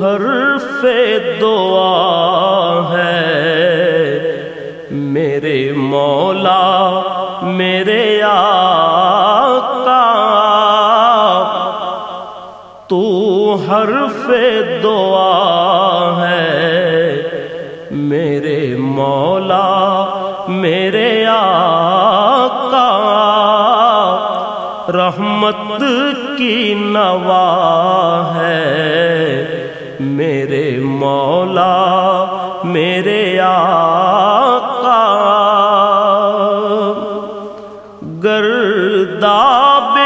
حرف دعا ہے۔ میرے مولا، میرے آقا، تو حرف دعا ہے۔ میرے مولا، میرے آقا، رحمت کی نوا ہے۔ میرے مولا میرے آقا۔ گرداب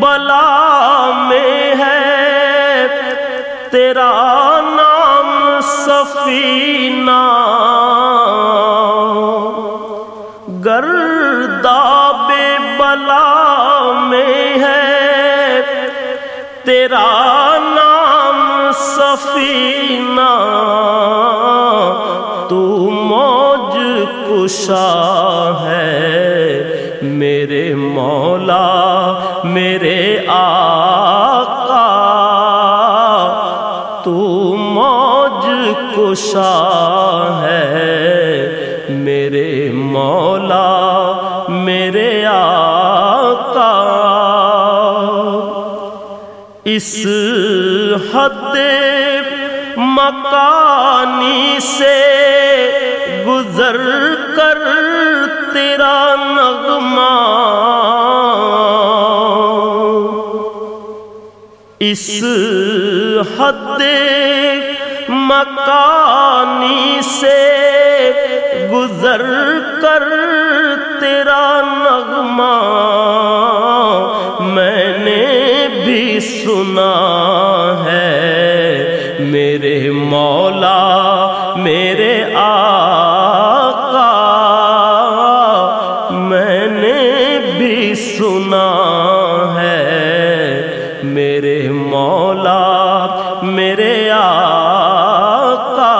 بلا میں ہے تیرا نام سفینہ۔ سفینہ تو موج کشا ہے میرے مولا، میرے آقا۔ تو موج کشا ہے میرے مولا، میرے آقا۔ اس حد مکانی سے گزر کر تیرا نغمہ۔ اس حد مکانی سے گزر کر تیرا نغمہ۔ میرے مولا، میرے آقا، میں نے بھی سنا ہے۔ میرے مولا، میرے آقا،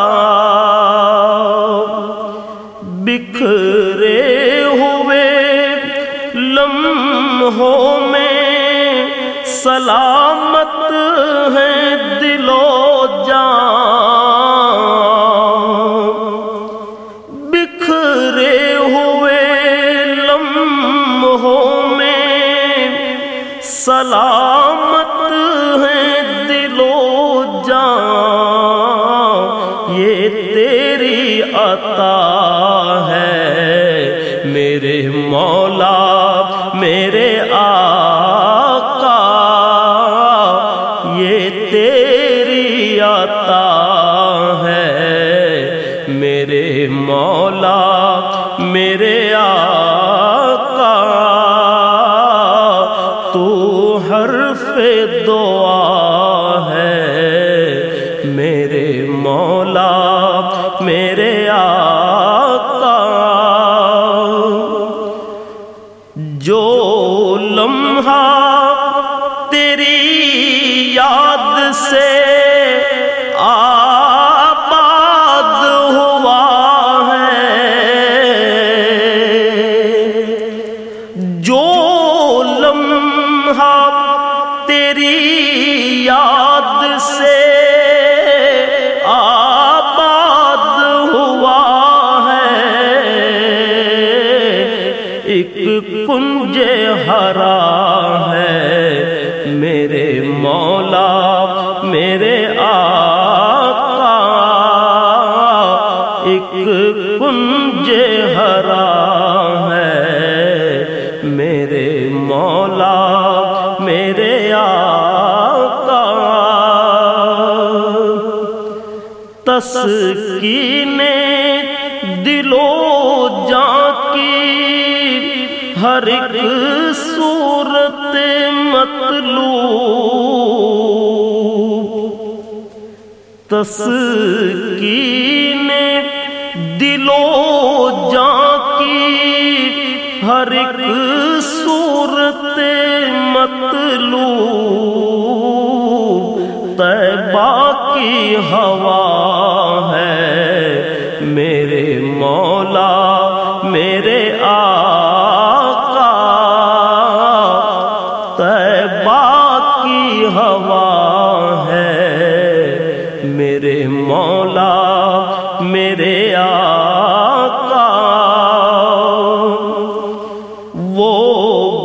بکھرے ہوئے لمحوں میں سلامت ہے دل و جان۔ بکھرے ہوئے لمحوں میں سلامت ہے دل و جان۔ یہ تیری عطا ہے میرے مولا تیری ہے۔ میرے مولا، میرے آقا، تو حرف دعا ہے۔ میرے مولا، میرے آقا، جو لمحہ تیری یاد سے ایک کنج ہرا ہے۔ میرے مولا، میرے آقا، ایک کنج ہرا ہے۔ میرے مولا، میرے آقا۔ تسکین صورت مطلوب تسکین دل و جان کی ہر ایک صورت مطلوب طیبہ کی ہوا میرے مولا میرے آقا۔ وہ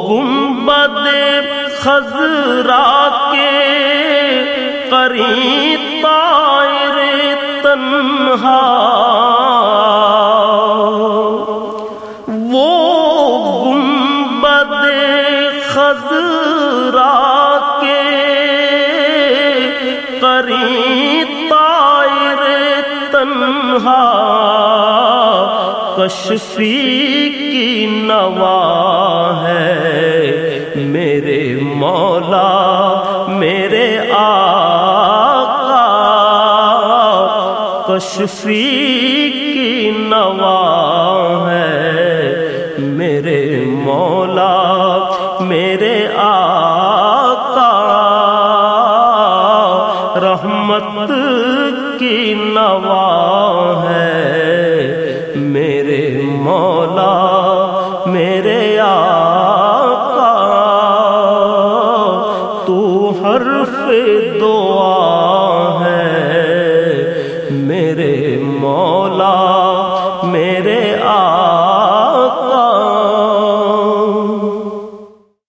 گنبد خزرا کے قریب طائر تنہا۔ وہ گنبد خزرا تنہا، کشفی کی نوا ہے۔ میرے مولا، میرے آقا، کشفی کی نوا ہے۔ میرے مولا، میرے آقا، رحمت کی نوا ہے۔ میرے مولا میرے آقا تو حرف دعا ہے۔